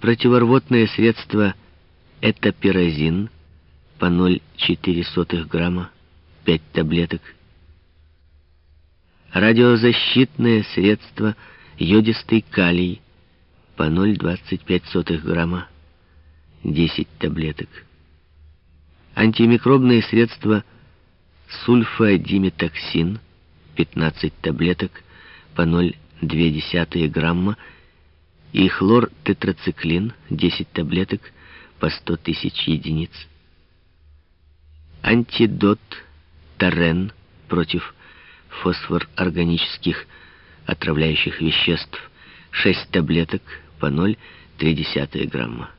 Противорвотное средство этапирозин по 0,4 грамма, 5 таблеток. Радиозащитное средство йодистый калий по 0,25 грамма, 10 таблеток. Антимикробные средства сульфадиметоксин 15 таблеток по 0,2 грамма и хлор-тетрациклин 10 таблеток по 100 тысяч единиц. Антидот Тарен против фосфор-органических отравляющих веществ 6 таблеток по 0,3 грамма.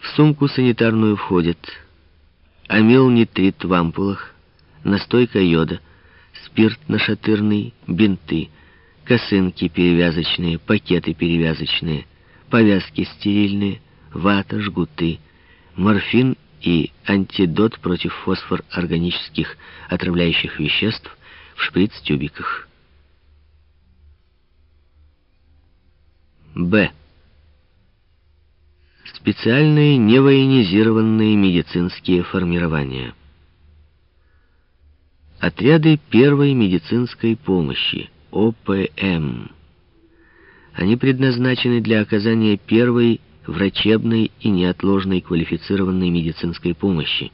В сумку санитарную входит амилнитрит в ампулах, настойка йода, спирт нашатырный, бинты, косынки перевязочные, пакеты перевязочные, повязки стерильные, вата, жгуты, морфин и антидот против фосфор-органических отравляющих веществ в шприц-тюбиках. Б. Специальные невоенизированные медицинские формирования. Отряды первой медицинской помощи, ОПМ. Они предназначены для оказания первой врачебной и неотложной квалифицированной медицинской помощи.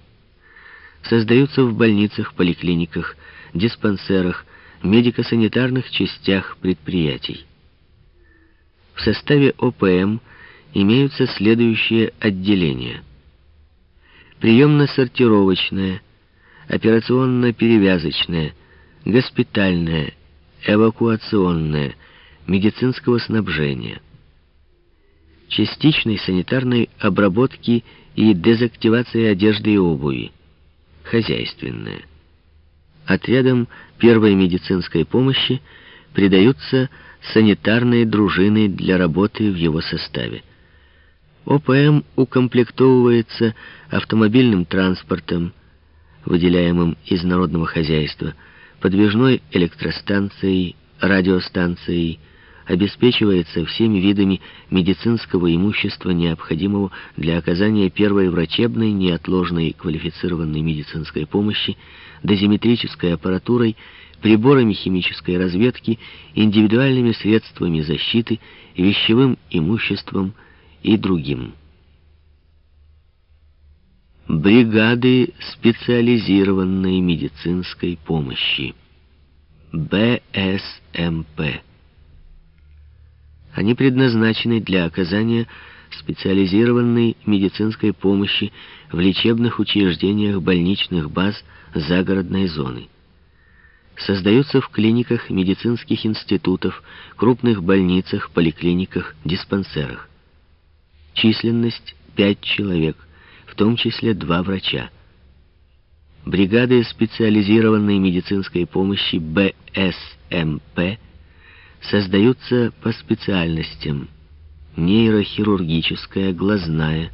Создаются в больницах, поликлиниках, диспансерах, медико-санитарных частях предприятий. В составе ОПМ имеются следующие отделения. Приемно-сортировочное, операционно-перевязочное, госпитальное, эвакуационное, медицинского снабжения, частичной санитарной обработки и дезактивации одежды и обуви, хозяйственное. Отрядам первой медицинской помощи придаются санитарные дружины для работы в его составе. ОПМ укомплектовывается автомобильным транспортом, выделяемым из народного хозяйства, подвижной электростанцией, радиостанцией, обеспечивается всеми видами медицинского имущества, необходимого для оказания первой врачебной, неотложной квалифицированной медицинской помощи, дозиметрической аппаратурой, приборами химической разведки, индивидуальными средствами защиты, вещевым имуществом и другим. Бригады специализированной медицинской помощи. БСМП. Они предназначены для оказания специализированной медицинской помощи в лечебных учреждениях больничных баз загородной зоны. Создаются в клиниках медицинских институтов, крупных больницах, поликлиниках, диспансерах. Численность 5 человек, том числе два врача. Бригады специализированной медицинской помощи БСМП создаются по специальностям нейрохирургическая, глазная,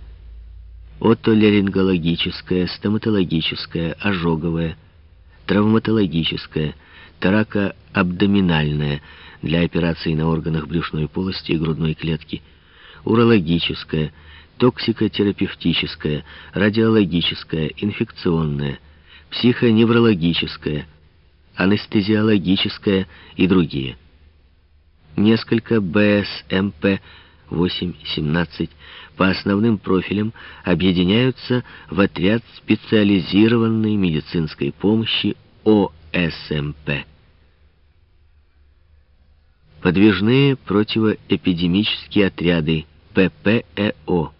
отоларингологическая, стоматологическая, ожоговая, травматологическая, таракоабдоминальная для операций на органах брюшной полости и грудной клетки, урологическая, токсикотерапевтическая, радиологическая, инфекционная, психоневрологическая, анестезиологическая и другие. Несколько БСМП 8-17 по основным профилям объединяются в отряд специализированной медицинской помощи ОСМП. Подвижные противоэпидемические отряды ППЭО.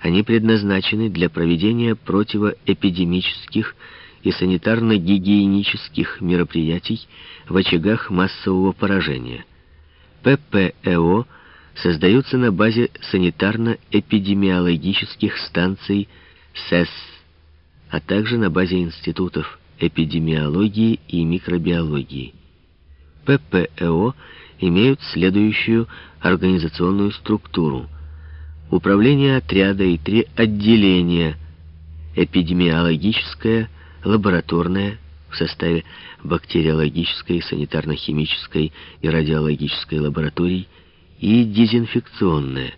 Они предназначены для проведения противоэпидемических и санитарно-гигиенических мероприятий в очагах массового поражения. ППЭО создаются на базе санитарно-эпидемиологических станций СЭС, а также на базе институтов эпидемиологии и микробиологии. ППЭО имеют следующую организационную структуру. Управление отряда и три отделения – эпидемиологическое, лабораторное в составе бактериологической, санитарно-химической и радиологической лабораторий и дезинфекционное.